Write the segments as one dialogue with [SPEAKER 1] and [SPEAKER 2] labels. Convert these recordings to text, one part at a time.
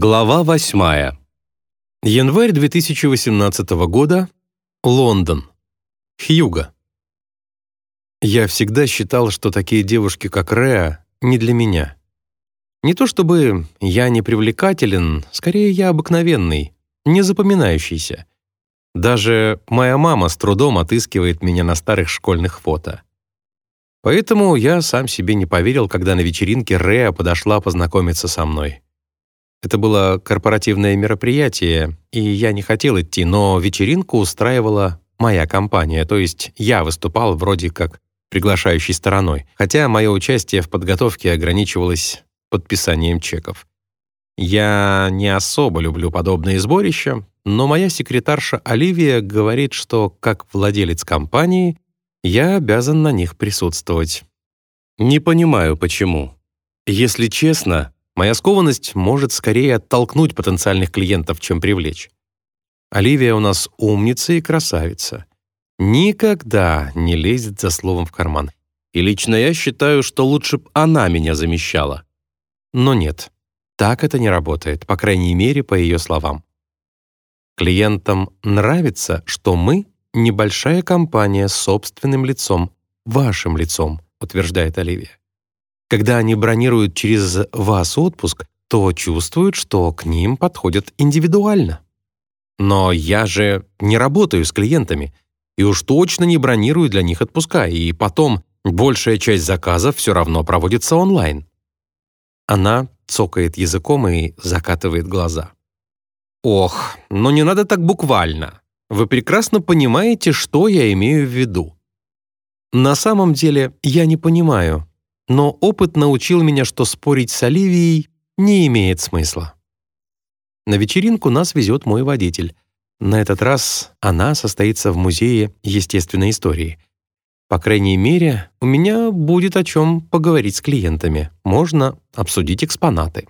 [SPEAKER 1] Глава 8. Январь 2018 года. Лондон. Хьюго. Я всегда считал, что такие девушки, как Реа, не для меня. Не то чтобы я не привлекателен, скорее я обыкновенный, не запоминающийся. Даже моя мама с трудом отыскивает меня на старых школьных фото. Поэтому я сам себе не поверил, когда на вечеринке Реа подошла познакомиться со мной. Это было корпоративное мероприятие, и я не хотел идти, но вечеринку устраивала моя компания, то есть я выступал вроде как приглашающей стороной, хотя мое участие в подготовке ограничивалось подписанием чеков. Я не особо люблю подобные сборища, но моя секретарша Оливия говорит, что как владелец компании я обязан на них присутствовать. Не понимаю, почему. Если честно, Моя скованность может скорее оттолкнуть потенциальных клиентов, чем привлечь. Оливия у нас умница и красавица. Никогда не лезет за словом в карман. И лично я считаю, что лучше б она меня замещала. Но нет, так это не работает, по крайней мере, по ее словам. Клиентам нравится, что мы — небольшая компания с собственным лицом, вашим лицом, утверждает Оливия. Когда они бронируют через вас отпуск, то чувствуют, что к ним подходят индивидуально. Но я же не работаю с клиентами и уж точно не бронирую для них отпуска, и потом большая часть заказов все равно проводится онлайн. Она цокает языком и закатывает глаза. «Ох, но не надо так буквально. Вы прекрасно понимаете, что я имею в виду. На самом деле я не понимаю, но опыт научил меня, что спорить с Оливией не имеет смысла. На вечеринку нас везет мой водитель. На этот раз она состоится в Музее естественной истории. По крайней мере, у меня будет о чем поговорить с клиентами. Можно обсудить экспонаты.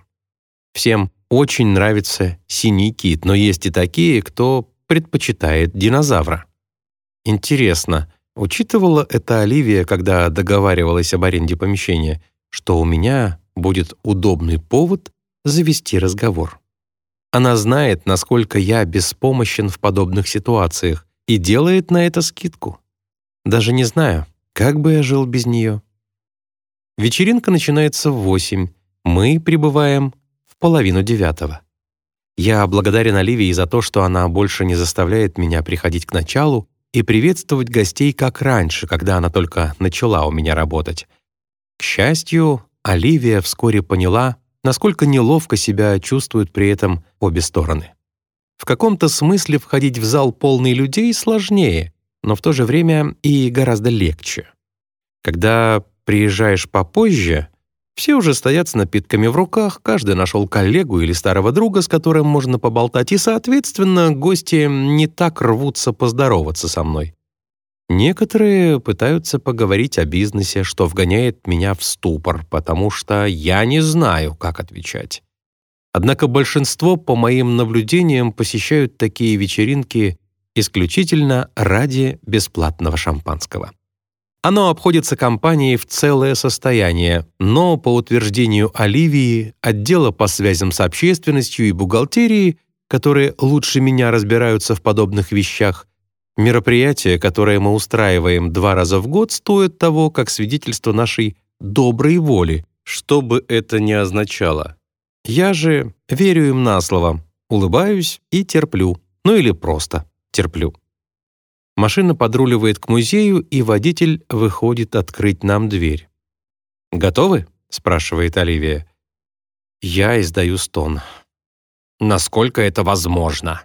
[SPEAKER 1] Всем очень нравится синий кит, но есть и такие, кто предпочитает динозавра. Интересно, Учитывала это Оливия, когда договаривалась об аренде помещения, что у меня будет удобный повод завести разговор. Она знает, насколько я беспомощен в подобных ситуациях и делает на это скидку. Даже не знаю, как бы я жил без нее. Вечеринка начинается в восемь. Мы прибываем в половину девятого. Я благодарен Оливии за то, что она больше не заставляет меня приходить к началу и приветствовать гостей как раньше, когда она только начала у меня работать. К счастью, Оливия вскоре поняла, насколько неловко себя чувствуют при этом обе стороны. В каком-то смысле входить в зал полный людей сложнее, но в то же время и гораздо легче. Когда приезжаешь попозже — все уже стоят с напитками в руках, каждый нашел коллегу или старого друга, с которым можно поболтать, и, соответственно, гости не так рвутся поздороваться со мной. Некоторые пытаются поговорить о бизнесе, что вгоняет меня в ступор, потому что я не знаю, как отвечать. Однако большинство, по моим наблюдениям, посещают такие вечеринки исключительно ради бесплатного шампанского. Оно обходится компанией в целое состояние, но, по утверждению Оливии, отдела по связям с общественностью и бухгалтерии, которые лучше меня разбираются в подобных вещах, мероприятие, которое мы устраиваем два раза в год, стоит того, как свидетельство нашей доброй воли, что бы это ни означало. Я же верю им на слово, улыбаюсь и терплю, ну или просто терплю. Машина подруливает к музею, и водитель выходит открыть нам дверь. «Готовы?» — спрашивает Оливия. Я издаю стон. «Насколько это возможно?»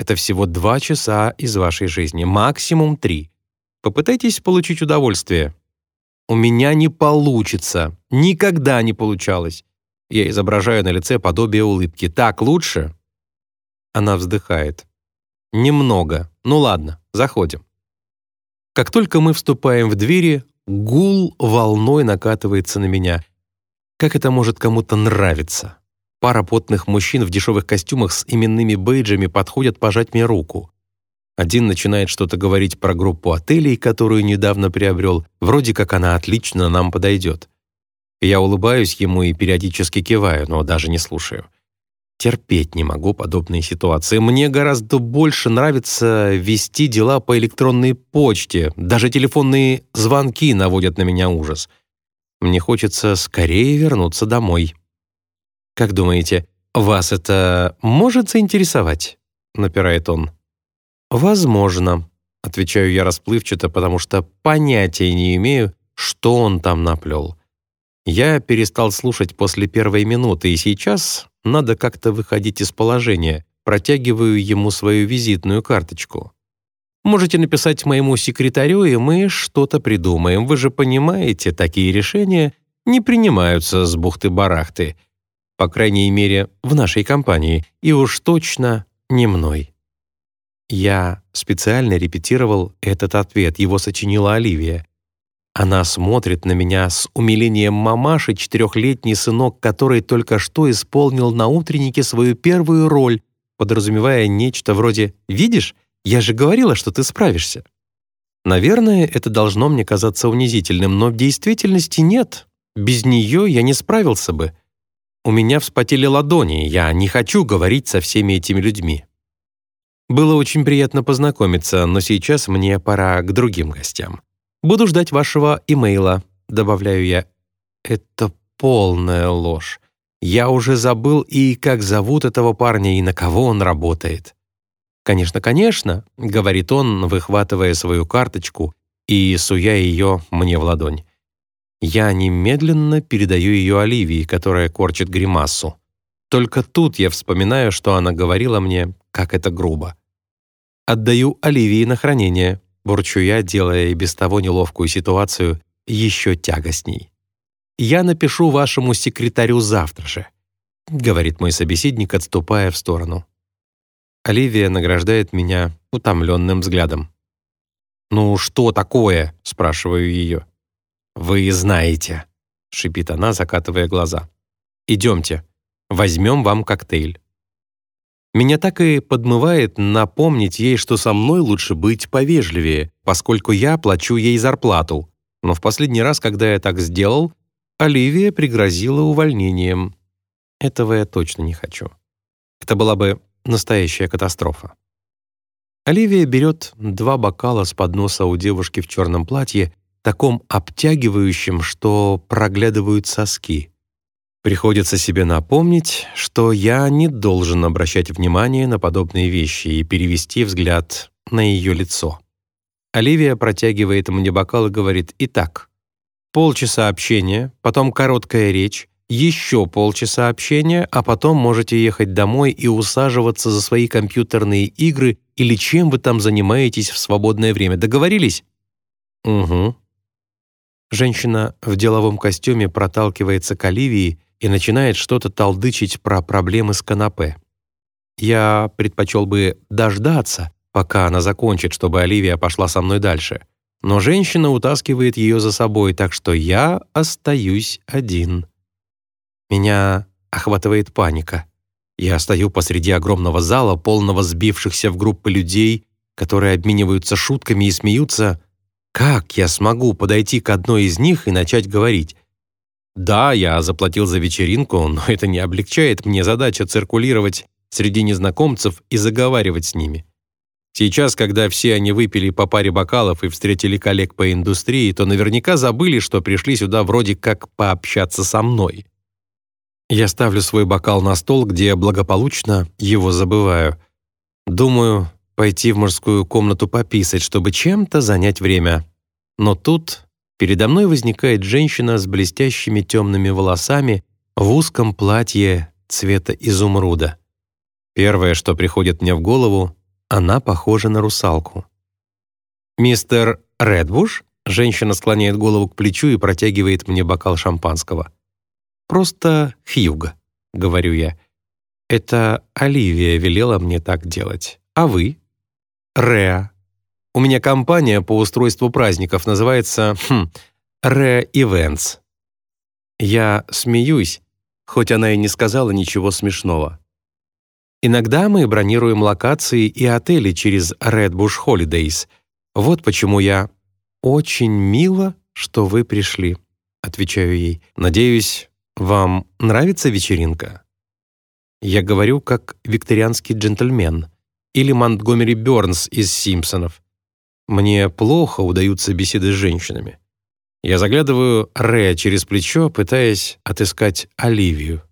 [SPEAKER 1] «Это всего два часа из вашей жизни, максимум три. Попытайтесь получить удовольствие». «У меня не получится. Никогда не получалось». Я изображаю на лице подобие улыбки. «Так лучше?» Она вздыхает. «Немного. Ну ладно, заходим». Как только мы вступаем в двери, гул волной накатывается на меня. Как это может кому-то нравиться? Пара потных мужчин в дешевых костюмах с именными бейджами подходят пожать мне руку. Один начинает что-то говорить про группу отелей, которую недавно приобрел, вроде как она отлично нам подойдет. Я улыбаюсь ему и периодически киваю, но даже не слушаю. Терпеть не могу подобные ситуации. Мне гораздо больше нравится вести дела по электронной почте. Даже телефонные звонки наводят на меня ужас. Мне хочется скорее вернуться домой. Как думаете, вас это может заинтересовать? напирает он. Возможно, отвечаю я расплывчато, потому что понятия не имею, что он там наплел. Я перестал слушать после первой минуты, и сейчас надо как-то выходить из положения. Протягиваю ему свою визитную карточку. Можете написать моему секретарю, и мы что-то придумаем. Вы же понимаете, такие решения не принимаются с бухты-барахты. По крайней мере, в нашей компании. И уж точно не мной. Я специально репетировал этот ответ, его сочинила Оливия. Она смотрит на меня с умилением мамаши, четырехлетний сынок, который только что исполнил на утреннике свою первую роль, подразумевая нечто вроде «Видишь, я же говорила, что ты справишься». Наверное, это должно мне казаться унизительным, но в действительности нет. Без нее я не справился бы. У меня вспотели ладони, я не хочу говорить со всеми этими людьми. Было очень приятно познакомиться, но сейчас мне пора к другим гостям. Буду ждать вашего имейла», — добавляю я. «Это полная ложь. Я уже забыл и как зовут этого парня, и на кого он работает». «Конечно, конечно», — говорит он, выхватывая свою карточку и суя ее мне в ладонь. Я немедленно передаю ее Оливии, которая корчит гримасу. Только тут я вспоминаю, что она говорила мне, как это грубо. Отдаю Оливии на хранение бурчу я, делая и без того неловкую ситуацию еще тягостней. «Я напишу вашему секретарю завтра же», — говорит мой собеседник, отступая в сторону. Оливия награждает меня утомленным взглядом. «Ну что такое?» — спрашиваю ее. «Вы знаете», — шипит она, закатывая глаза. «Идемте, возьмем вам коктейль». Меня так и подмывает напомнить ей, что со мной лучше быть повежливее, поскольку я плачу ей зарплату. Но в последний раз, когда я так сделал, Оливия пригрозила увольнением. Этого я точно не хочу. Это была бы настоящая катастрофа. Оливия берет два бокала с подноса у девушки в черном платье, таком обтягивающем, что проглядывают соски. Приходится себе напомнить, что я не должен обращать внимание на подобные вещи и перевести взгляд на ее лицо. Оливия протягивает мне бокал и говорит «Итак, полчаса общения, потом короткая речь, еще полчаса общения, а потом можете ехать домой и усаживаться за свои компьютерные игры или чем вы там занимаетесь в свободное время. Договорились?» «Угу». Женщина в деловом костюме проталкивается к Оливии и начинает что-то толдычить про проблемы с канапе. Я предпочел бы дождаться, пока она закончит, чтобы Оливия пошла со мной дальше. Но женщина утаскивает ее за собой, так что я остаюсь один. Меня охватывает паника. Я стою посреди огромного зала, полного сбившихся в группы людей, которые обмениваются шутками и смеются. Как я смогу подойти к одной из них и начать говорить? Да, я заплатил за вечеринку, но это не облегчает мне задачу циркулировать среди незнакомцев и заговаривать с ними. Сейчас, когда все они выпили по паре бокалов и встретили коллег по индустрии, то наверняка забыли, что пришли сюда вроде как пообщаться со мной. Я ставлю свой бокал на стол, где благополучно его забываю. Думаю, пойти в мужскую комнату пописать, чтобы чем-то занять время. Но тут Передо мной возникает женщина с блестящими темными волосами в узком платье цвета изумруда. Первое, что приходит мне в голову, она похожа на русалку. «Мистер Редбуш?» Женщина склоняет голову к плечу и протягивает мне бокал шампанского. «Просто Хьюга», — говорю я. «Это Оливия велела мне так делать. А вы?» «Реа», у меня компания по устройству праздников называется хм, Re Events. Я смеюсь, хоть она и не сказала ничего смешного. Иногда мы бронируем локации и отели через Red Bush Holidays. Вот почему я очень мило, что вы пришли, отвечаю ей. Надеюсь, вам нравится вечеринка? Я говорю как викторианский джентльмен или Монтгомери Бёрнс из «Симпсонов». Мне плохо удаются беседы с женщинами. Я заглядываю Ре через плечо, пытаясь отыскать Оливию.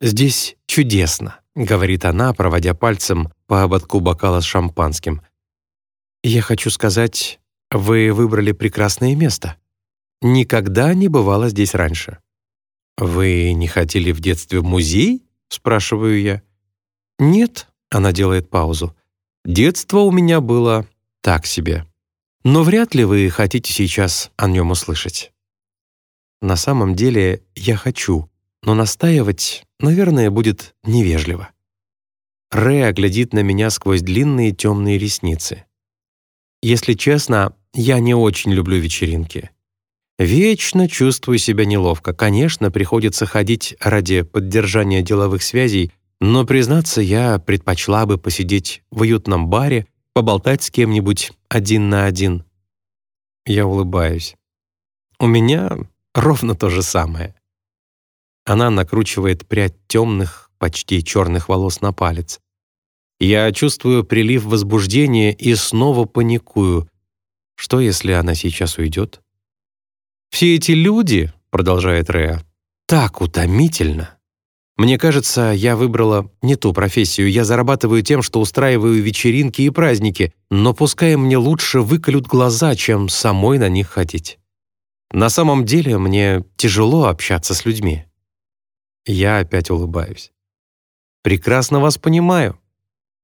[SPEAKER 1] «Здесь чудесно», — говорит она, проводя пальцем по ободку бокала с шампанским. «Я хочу сказать, вы выбрали прекрасное место. Никогда не бывало здесь раньше». «Вы не хотели в детстве в музей?» — спрашиваю я. «Нет», — она делает паузу. «Детство у меня было так себе. Но вряд ли вы хотите сейчас о нем услышать». На самом деле я хочу, но настаивать, наверное, будет невежливо. Рэя глядит на меня сквозь длинные темные ресницы. Если честно, я не очень люблю вечеринки. Вечно чувствую себя неловко. Конечно, приходится ходить ради поддержания деловых связей, но, признаться, я предпочла бы посидеть в уютном баре, поболтать с кем-нибудь один на один. Я улыбаюсь. У меня ровно то же самое. Она накручивает прядь темных, почти черных волос на палец. Я чувствую прилив возбуждения и снова паникую. Что, если она сейчас уйдет? «Все эти люди, — продолжает Реа, — так утомительно. Мне кажется, я выбрала не ту профессию. Я зарабатываю тем, что устраиваю вечеринки и праздники, но пускай мне лучше выколют глаза, чем самой на них ходить. На самом деле мне тяжело общаться с людьми. Я опять улыбаюсь. Прекрасно вас понимаю.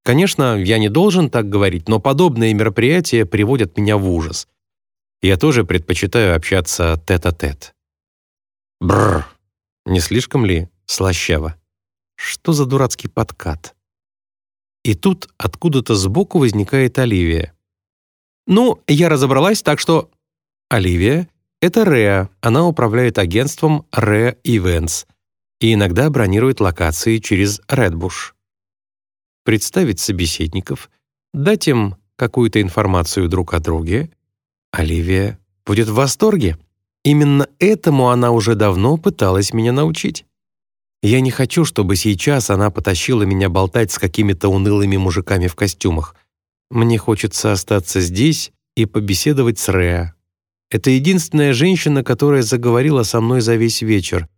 [SPEAKER 1] Конечно, я не должен так говорить, но подобные мероприятия приводят меня в ужас. Я тоже предпочитаю общаться тет-а-тет. Бррр, не слишком ли слащаво? Что за дурацкий подкат? И тут откуда-то сбоку возникает Оливия. «Ну, я разобралась, так что...» Оливия — это Реа, она управляет агентством Rea Events и иногда бронирует локации через Redbush. Представить собеседников, дать им какую-то информацию друг о друге — Оливия будет в восторге. Именно этому она уже давно пыталась меня научить. Я не хочу, чтобы сейчас она потащила меня болтать с какими-то унылыми мужиками в костюмах. Мне хочется остаться здесь и побеседовать с Реа. Это единственная женщина, которая заговорила со мной за весь вечер,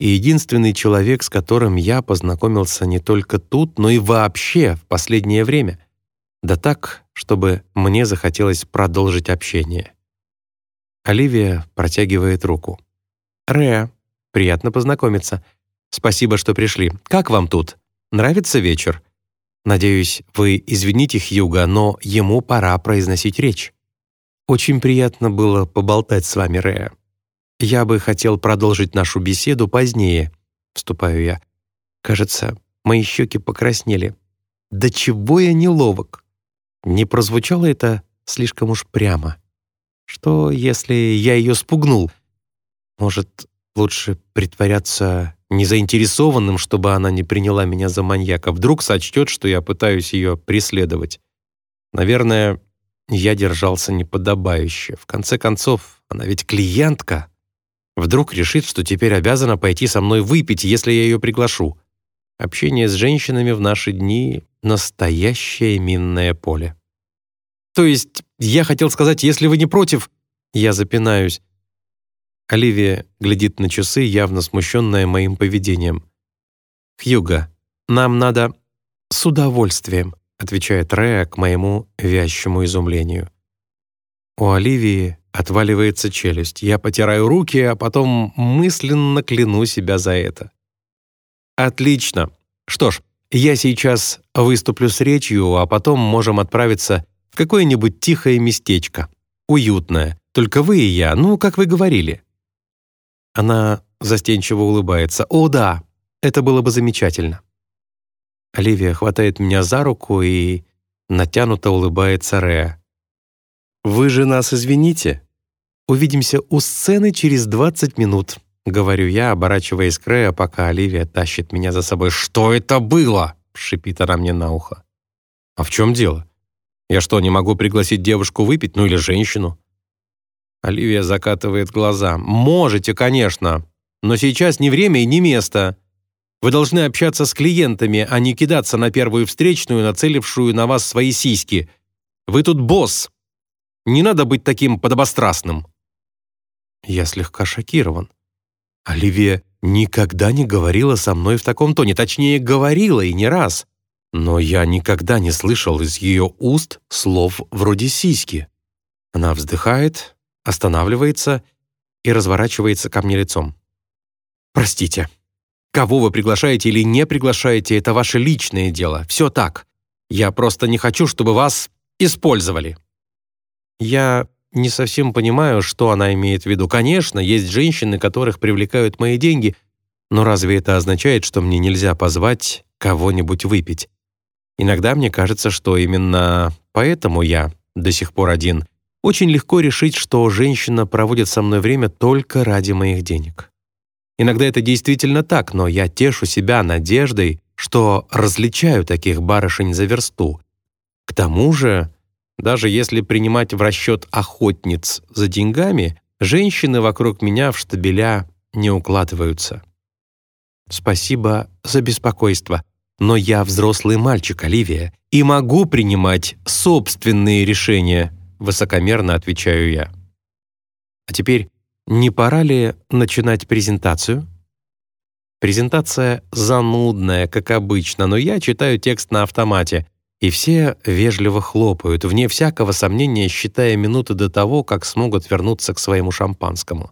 [SPEAKER 1] и единственный человек, с которым я познакомился не только тут, но и вообще в последнее время. Да так, чтобы мне захотелось продолжить общение. Оливия протягивает руку. «Реа, приятно познакомиться. Спасибо, что пришли. Как вам тут? Нравится вечер? Надеюсь, вы извините Хьюга, но ему пора произносить речь. Очень приятно было поболтать с вами, Реа. Я бы хотел продолжить нашу беседу позднее», — вступаю я. «Кажется, мои щеки покраснели. Да чего я неловок!» Не прозвучало это слишком уж прямо. Что, если я ее спугнул? Может, лучше притворяться незаинтересованным, чтобы она не приняла меня за маньяка. Вдруг сочтет, что я пытаюсь ее преследовать. Наверное, я держался неподобающе. В конце концов, она ведь клиентка. Вдруг решит, что теперь обязана пойти со мной выпить, если я ее приглашу. Общение с женщинами в наши дни — настоящее минное поле. То есть, я хотел сказать, если вы не против, я запинаюсь. Оливия глядит на часы, явно смущенная моим поведением. «Хьюга, нам надо...» «С удовольствием», — отвечает Рея к моему вящему изумлению. У Оливии отваливается челюсть. Я потираю руки, а потом мысленно кляну себя за это. Отлично. Что ж, я сейчас выступлю с речью, а потом можем отправиться в какое-нибудь тихое местечко. Уютное. Только вы и я, ну, как вы говорили. Она застенчиво улыбается. О, да, это было бы замечательно. Оливия хватает меня за руку и натянуто улыбается Реа. «Вы же нас извините. Увидимся у сцены через 20 минут. — говорю я, оборачиваясь к Рэя, пока Оливия тащит меня за собой. «Что это было?» — шипит она мне на ухо. «А в чем дело? Я что, не могу пригласить девушку выпить, ну или женщину?» Оливия закатывает глаза. «Можете, конечно, но сейчас не время и не место. Вы должны общаться с клиентами, а не кидаться на первую встречную, нацелившую на вас свои сиськи. Вы тут босс. Не надо быть таким подобострастным». Я слегка шокирован. Оливия никогда не говорила со мной в таком тоне, точнее, говорила и не раз. Но я никогда не слышал из ее уст слов вроде «сиськи». Она вздыхает, останавливается и разворачивается ко мне лицом. «Простите, кого вы приглашаете или не приглашаете, это ваше личное дело. Все так. Я просто не хочу, чтобы вас использовали». Я не совсем понимаю, что она имеет в виду. Конечно, есть женщины, которых привлекают мои деньги, но разве это означает, что мне нельзя позвать кого-нибудь выпить? Иногда мне кажется, что именно поэтому я до сих пор один. Очень легко решить, что женщина проводит со мной время только ради моих денег. Иногда это действительно так, но я тешу себя надеждой, что различаю таких барышень за версту. К тому же, даже если принимать в расчет охотниц за деньгами, женщины вокруг меня в штабеля не укладываются. Спасибо за беспокойство, но я взрослый мальчик, Оливия, и могу принимать собственные решения, высокомерно отвечаю я. А теперь, не пора ли начинать презентацию? Презентация занудная, как обычно, но я читаю текст на автомате, и все вежливо хлопают, вне всякого сомнения считая минуты до того, как смогут вернуться к своему шампанскому.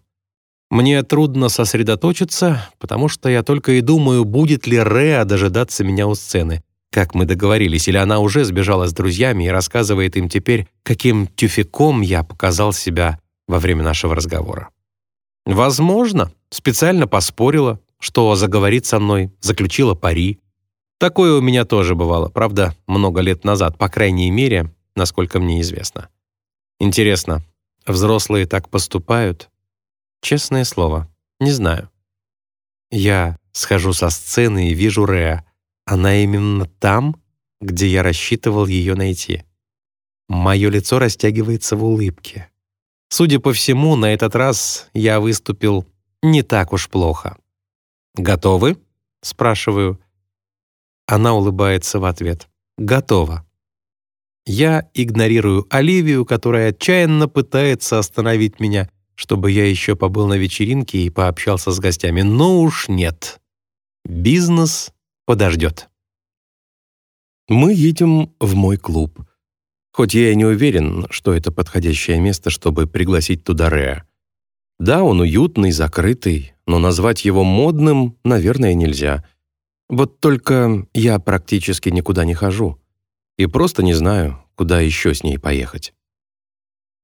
[SPEAKER 1] Мне трудно сосредоточиться, потому что я только и думаю, будет ли Реа дожидаться меня у сцены, как мы договорились, или она уже сбежала с друзьями и рассказывает им теперь, каким тюфяком я показал себя во время нашего разговора. Возможно, специально поспорила, что заговорит со мной, заключила пари, Такое у меня тоже бывало, правда, много лет назад, по крайней мере, насколько мне известно. Интересно, взрослые так поступают? Честное слово, не знаю. Я схожу со сцены и вижу Реа. Она именно там, где я рассчитывал ее найти. Мое лицо растягивается в улыбке. Судя по всему, на этот раз я выступил не так уж плохо. «Готовы?» — спрашиваю. Она улыбается в ответ. «Готово». Я игнорирую Оливию, которая отчаянно пытается остановить меня, чтобы я еще побыл на вечеринке и пообщался с гостями. Но уж нет. Бизнес подождет. Мы едем в мой клуб. Хоть я и не уверен, что это подходящее место, чтобы пригласить туда Реа. Да, он уютный, закрытый, но назвать его модным, наверное, нельзя — вот только я практически никуда не хожу и просто не знаю, куда еще с ней поехать.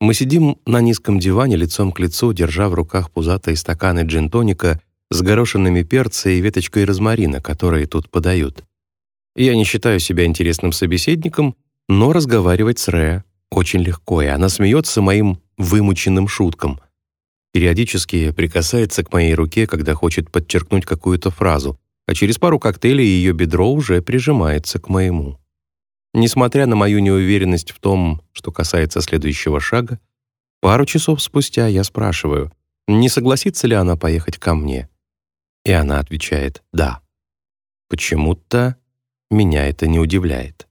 [SPEAKER 1] Мы сидим на низком диване лицом к лицу, держа в руках пузатые стаканы джин-тоника с горошинами перца и веточкой розмарина, которые тут подают. Я не считаю себя интересным собеседником, но разговаривать с Ре очень легко, и она смеется моим вымученным шуткам. Периодически прикасается к моей руке, когда хочет подчеркнуть какую-то фразу, а через пару коктейлей ее бедро уже прижимается к моему. Несмотря на мою неуверенность в том, что касается следующего шага, пару часов спустя я спрашиваю, не согласится ли она поехать ко мне. И она отвечает «да». Почему-то меня это не удивляет.